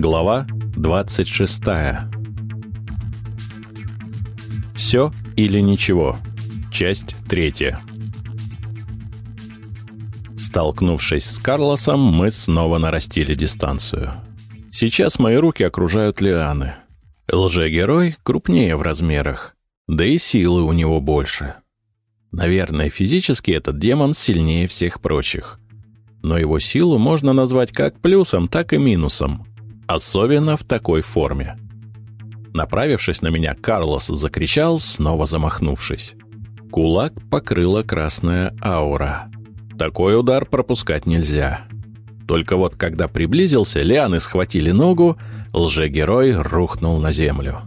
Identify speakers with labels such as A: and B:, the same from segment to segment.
A: Глава 26 Все или ничего. Часть третья. Столкнувшись с Карлосом, мы снова нарастили дистанцию. Сейчас мои руки окружают лианы. Лжегерой крупнее в размерах, да и силы у него больше. Наверное, физически этот демон сильнее всех прочих. Но его силу можно назвать как плюсом, так и минусом. Особенно в такой форме. Направившись на меня, Карлос закричал, снова замахнувшись. Кулак покрыла красная аура. Такой удар пропускать нельзя. Только вот когда приблизился, лианы схватили ногу, лжегерой рухнул на землю.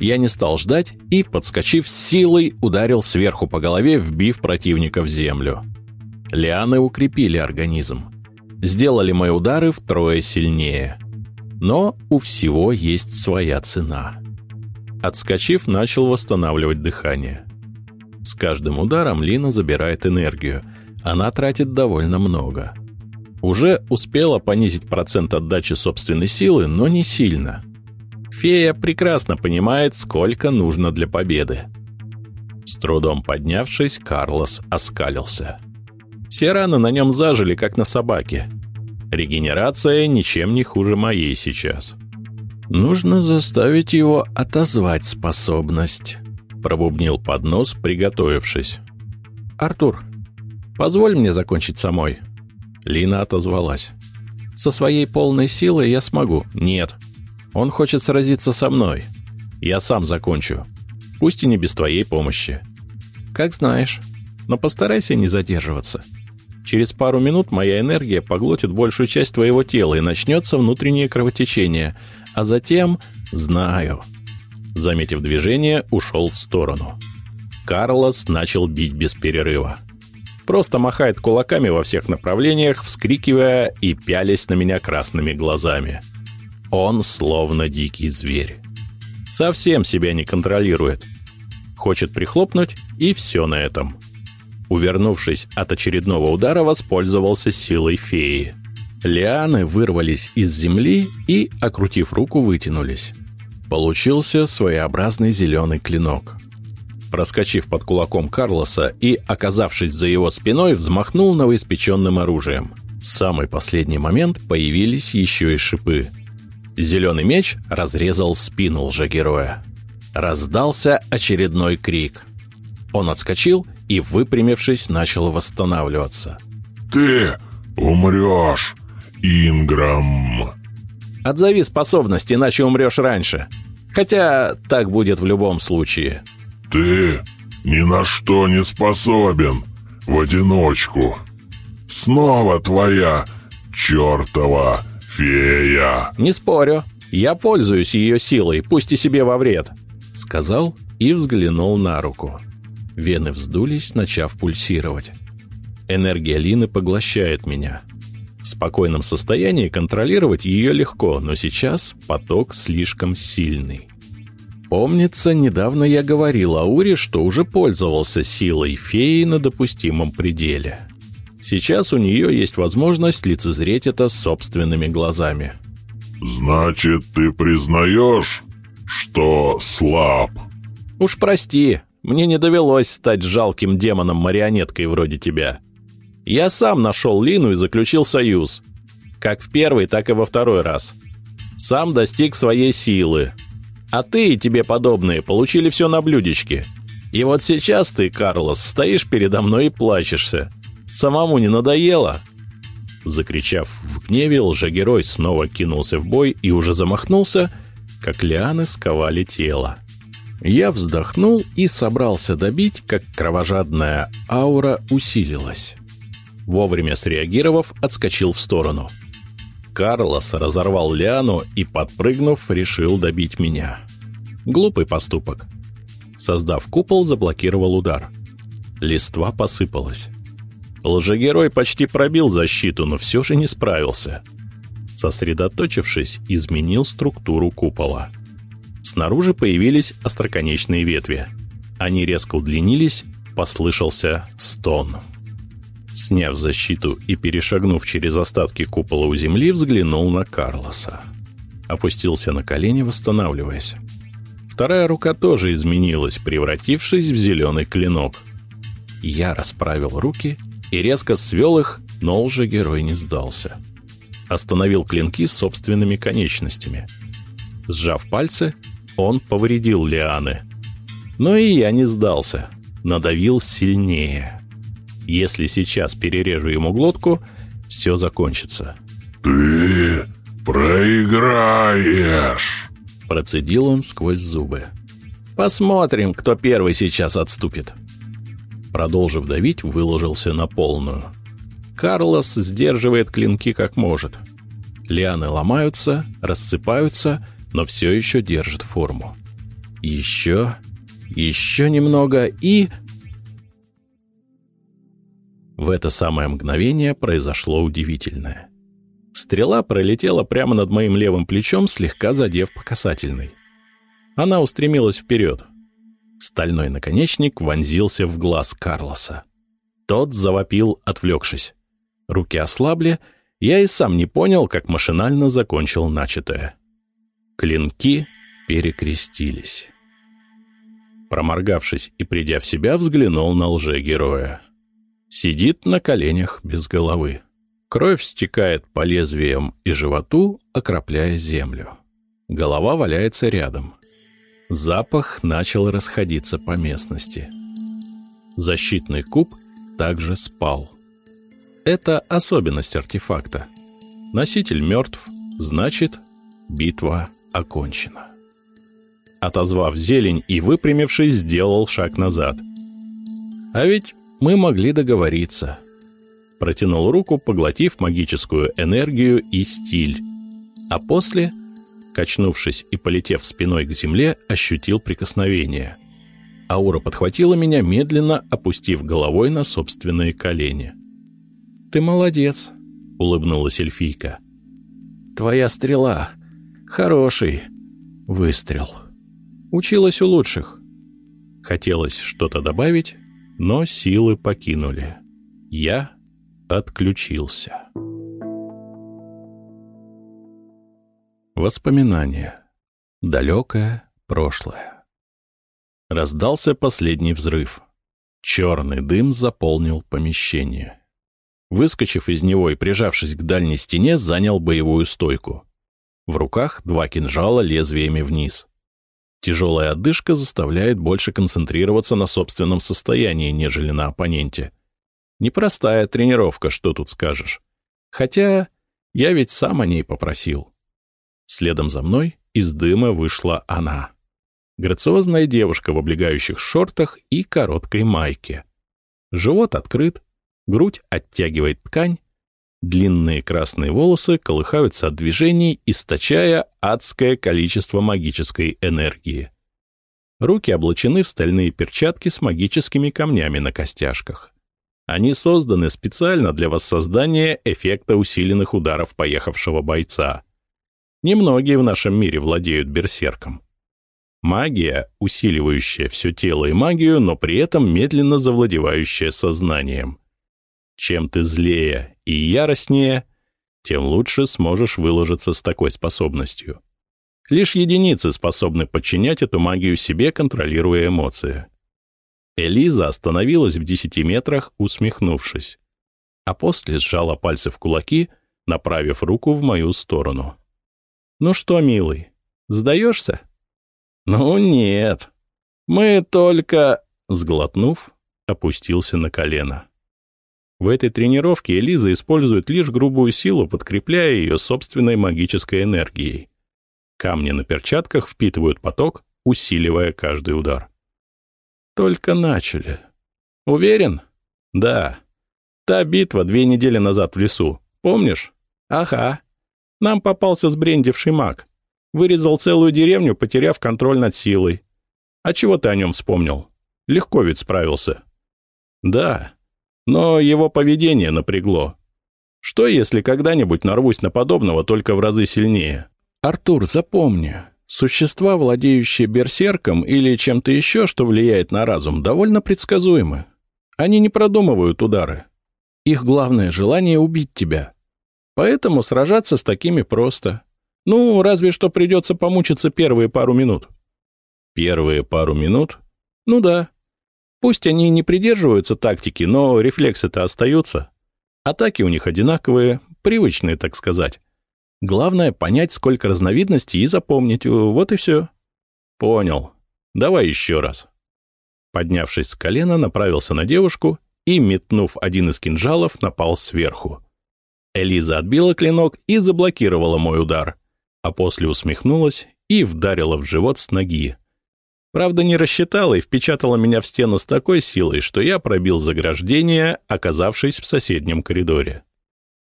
A: Я не стал ждать и, подскочив силой, ударил сверху по голове, вбив противника в землю. Лианы укрепили организм. Сделали мои удары втрое сильнее. Но у всего есть своя цена. Отскочив, начал восстанавливать дыхание. С каждым ударом Лина забирает энергию. Она тратит довольно много. Уже успела понизить процент отдачи собственной силы, но не сильно. Фея прекрасно понимает, сколько нужно для победы. С трудом поднявшись, Карлос оскалился. Все раны на нем зажили, как на собаке. Регенерация ничем не хуже моей сейчас. «Нужно заставить его отозвать способность», — пробубнил под нос, приготовившись. «Артур, позволь мне закончить самой». Лина отозвалась. «Со своей полной силой я смогу». «Нет. Он хочет сразиться со мной. Я сам закончу. Пусть и не без твоей помощи». «Как знаешь. Но постарайся не задерживаться». Через пару минут моя энергия поглотит большую часть твоего тела и начнется внутреннее кровотечение. А затем... Знаю. Заметив движение, ушел в сторону. Карлос начал бить без перерыва. Просто махает кулаками во всех направлениях, вскрикивая и пялясь на меня красными глазами. Он словно дикий зверь. Совсем себя не контролирует. Хочет прихлопнуть, и все на этом. Увернувшись от очередного удара, воспользовался силой феи. Лианы вырвались из земли и, окрутив руку, вытянулись. Получился своеобразный зеленый клинок. Проскочив под кулаком Карлоса и, оказавшись за его спиной, взмахнул новоиспеченным оружием. В самый последний момент появились еще и шипы. Зеленый меч разрезал спину лжегероя. Раздался очередной крик. Он отскочил и, выпрямившись, начал восстанавливаться.
B: «Ты умрешь, Инграм!»
A: «Отзови способность, иначе умрешь раньше. Хотя так будет в любом случае».
B: «Ты ни на что не способен в одиночку. Снова твоя чертова фея!»
A: «Не спорю. Я пользуюсь ее силой, пусть и себе во вред», — сказал и взглянул на руку. Вены вздулись, начав пульсировать. Энергия Лины поглощает меня. В спокойном состоянии контролировать ее легко, но сейчас поток слишком сильный. Помнится, недавно я говорил Ауре, что уже пользовался силой феи на допустимом пределе. Сейчас у нее есть возможность лицезреть это собственными глазами.
B: «Значит, ты признаешь, что слаб?»
A: «Уж прости, мне не довелось стать жалким демоном-марионеткой вроде тебя. Я сам нашел Лину и заключил союз. Как в первый, так и во второй раз. Сам достиг своей силы. А ты и тебе подобные получили все на блюдечке. И вот сейчас ты, Карлос, стоишь передо мной и плачешься. Самому не надоело?» Закричав в гневе, лжегерой снова кинулся в бой и уже замахнулся, как лианы сковали тело. Я вздохнул и собрался добить, как кровожадная аура усилилась. Вовремя среагировав, отскочил в сторону. Карлос разорвал лиану и, подпрыгнув, решил добить меня. Глупый поступок. Создав купол, заблокировал удар. Листва посыпалась. Лжегерой почти пробил защиту, но все же не справился. Сосредоточившись, изменил структуру купола. Снаружи появились остроконечные ветви. Они резко удлинились, послышался стон. Сняв защиту и перешагнув через остатки купола у земли, взглянул на Карлоса. Опустился на колени, восстанавливаясь. Вторая рука тоже изменилась, превратившись в зеленый клинок. Я расправил руки и резко свел их, но уже герой не сдался. Остановил клинки собственными конечностями. Сжав пальцы, он повредил лианы. Но и я не сдался. Надавил сильнее. Если сейчас перережу ему глотку, все закончится.
B: «Ты проиграешь!»
A: Процедил он сквозь зубы. «Посмотрим, кто первый сейчас отступит». Продолжив давить, выложился на полную. Карлос сдерживает клинки как может. Лианы ломаются, рассыпаются, но все еще держит форму. Еще, еще немного и... В это самое мгновение произошло удивительное. Стрела пролетела прямо над моим левым плечом, слегка задев по касательной. Она устремилась вперед. Стальной наконечник вонзился в глаз Карлоса. Тот завопил, отвлекшись. Руки ослабли, я и сам не понял, как машинально закончил начатое. Клинки перекрестились. Проморгавшись и придя в себя, взглянул на лже-героя. Сидит на коленях без головы. Кровь стекает по лезвиям и животу, окропляя землю. Голова валяется рядом. Запах начал расходиться по местности. Защитный куб также спал. Это особенность артефакта. Носитель мертв, значит, битва окончена. Отозвав зелень и выпрямившись, сделал шаг назад. А ведь мы могли договориться — протянул руку, поглотив магическую энергию и стиль. А после, качнувшись и полетев спиной к земле, ощутил прикосновение. Аура подхватила меня, медленно опустив головой на собственные колени. «Ты молодец», — улыбнулась эльфийка. «Твоя стрела. Хороший выстрел. Училась у лучших». Хотелось что-то добавить, но силы покинули. Я отключился. Воспоминания. Далекое прошлое. Раздался последний взрыв. Черный дым заполнил помещение. Выскочив из него и прижавшись к дальней стене, занял боевую стойку. В руках два кинжала лезвиями вниз. Тяжелая отдышка заставляет больше концентрироваться на собственном состоянии, нежели на оппоненте. Непростая тренировка, что тут скажешь. Хотя я ведь сам о ней попросил. Следом за мной из дыма вышла она. Грациозная девушка в облегающих шортах и короткой майке. Живот открыт, грудь оттягивает ткань, длинные красные волосы колыхаются от движений, источая адское количество магической энергии. Руки облачены в стальные перчатки с магическими камнями на костяшках. Они созданы специально для воссоздания эффекта усиленных ударов поехавшего бойца. Немногие в нашем мире владеют берсерком. Магия, усиливающая все тело и магию, но при этом медленно завладевающая сознанием. Чем ты злее и яростнее, тем лучше сможешь выложиться с такой способностью. Лишь единицы способны подчинять эту магию себе, контролируя эмоции. Элиза остановилась в десяти метрах, усмехнувшись, а после сжала пальцы в кулаки, направив руку в мою сторону. «Ну что, милый, сдаешься?» «Ну нет. Мы только...» Сглотнув, опустился на колено. В этой тренировке Элиза использует лишь грубую силу, подкрепляя ее собственной магической энергией. Камни на перчатках впитывают поток, усиливая каждый удар. Только начали. Уверен? Да. Та битва две недели назад в лесу. Помнишь? Ага. Нам попался сбрендивший маг. Вырезал целую деревню, потеряв контроль над силой. А чего ты о нем вспомнил? Легко ведь справился. Да. Но его поведение напрягло. Что, если когда-нибудь нарвусь на подобного только в разы сильнее? Артур, запомни, Существа, владеющие берсерком или чем-то еще, что влияет на разум, довольно предсказуемы. Они не продумывают удары. Их главное желание — убить тебя. Поэтому сражаться с такими просто. Ну, разве что придется помучиться первые пару минут. Первые пару минут? Ну да. Пусть они не придерживаются тактики, но рефлексы-то остаются. Атаки у них одинаковые, привычные, так сказать. Главное — понять, сколько разновидностей и запомнить. Вот и все. Понял. Давай еще раз. Поднявшись с колена, направился на девушку и, метнув один из кинжалов, напал сверху. Элиза отбила клинок и заблокировала мой удар, а после усмехнулась и вдарила в живот с ноги. Правда, не рассчитала и впечатала меня в стену с такой силой, что я пробил заграждение, оказавшись в соседнем коридоре.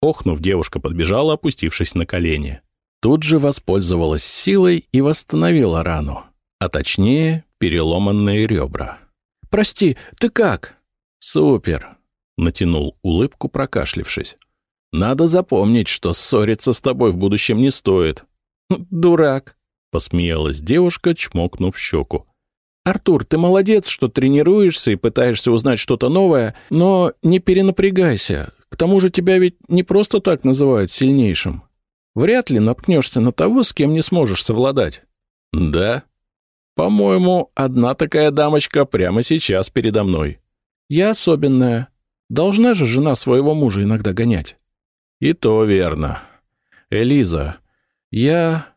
A: Охнув, девушка подбежала, опустившись на колени. Тут же воспользовалась силой и восстановила рану, а точнее, переломанные ребра. «Прости, ты как?» «Супер!» — натянул улыбку, прокашлившись. «Надо запомнить, что ссориться с тобой в будущем не стоит». «Дурак!» Посмеялась девушка, чмокнув щеку. «Артур, ты молодец, что тренируешься и пытаешься узнать что-то новое, но не перенапрягайся. К тому же тебя ведь не просто так называют сильнейшим. Вряд ли наткнешься на того, с кем не сможешь совладать». «Да?» «По-моему, одна такая дамочка прямо сейчас передо мной. Я особенная. Должна же жена своего мужа иногда гонять». «И то верно. Элиза, я...»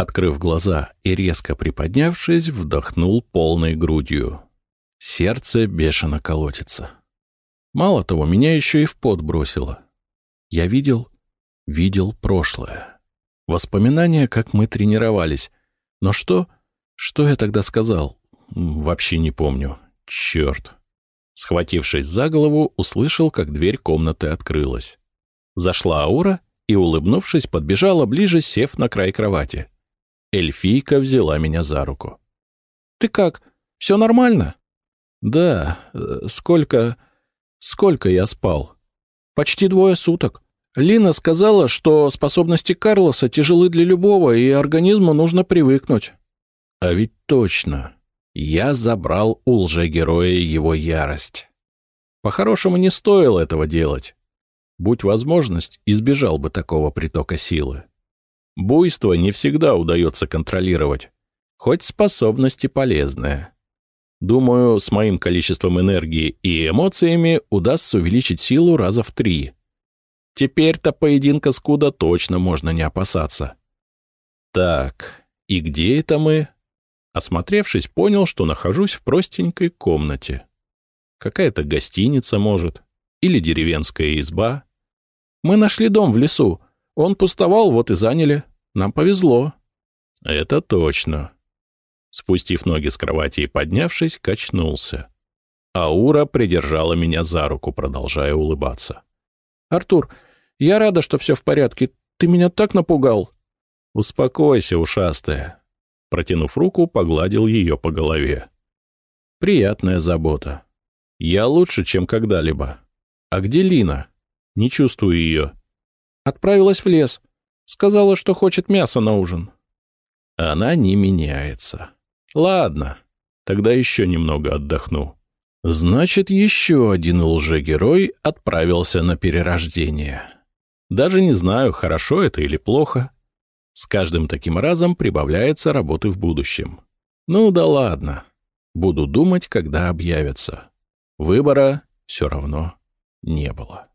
A: Открыв глаза и резко приподнявшись, вдохнул полной грудью. Сердце бешено колотится. Мало того, меня еще и в пот бросило. Я видел, видел прошлое. Воспоминания, как мы тренировались. Но что, что я тогда сказал? Вообще не помню. Черт. Схватившись за голову, услышал, как дверь комнаты открылась. Зашла Аура и, улыбнувшись, подбежала ближе, сев на край кровати. Эльфийка взяла меня за руку. «Ты как? Все нормально?» «Да. Э, сколько... сколько я спал?» «Почти двое суток. Лина сказала, что способности Карлоса тяжелы для любого, и организму нужно привыкнуть». «А ведь точно. Я забрал у лжегероя его ярость. По-хорошему, не стоило этого делать. Будь возможность, избежал бы такого притока силы. Буйство не всегда удается контролировать, хоть способности полезные. Думаю, с моим количеством энергии и эмоциями удастся увеличить силу раза в три. Теперь-то поединка с Куда точно можно не опасаться. Так, и где это мы? Осмотревшись, понял, что нахожусь в простенькой комнате. Какая-то гостиница, может, или деревенская изба. Мы нашли дом в лесу, он пустовал, вот и заняли. Нам повезло. Это точно. Спустив ноги с кровати и поднявшись, качнулся. Аура придержала меня за руку, продолжая улыбаться. «Артур, я рада, что все в порядке. Ты меня так напугал». «Успокойся, ушастая». Протянув руку, погладил ее по голове. «Приятная забота. Я лучше, чем когда-либо. А где Лина? Не чувствую ее. Отправилась в лес. Сказала, что хочет мясо на ужин. Она не меняется. Ладно, тогда еще немного отдохну. Значит, еще один лжегерой отправился на перерождение. Даже не знаю, хорошо это или плохо. С каждым таким разом прибавляется работы в будущем. Ну да ладно. Буду думать, когда объявятся. Выбора все равно не было.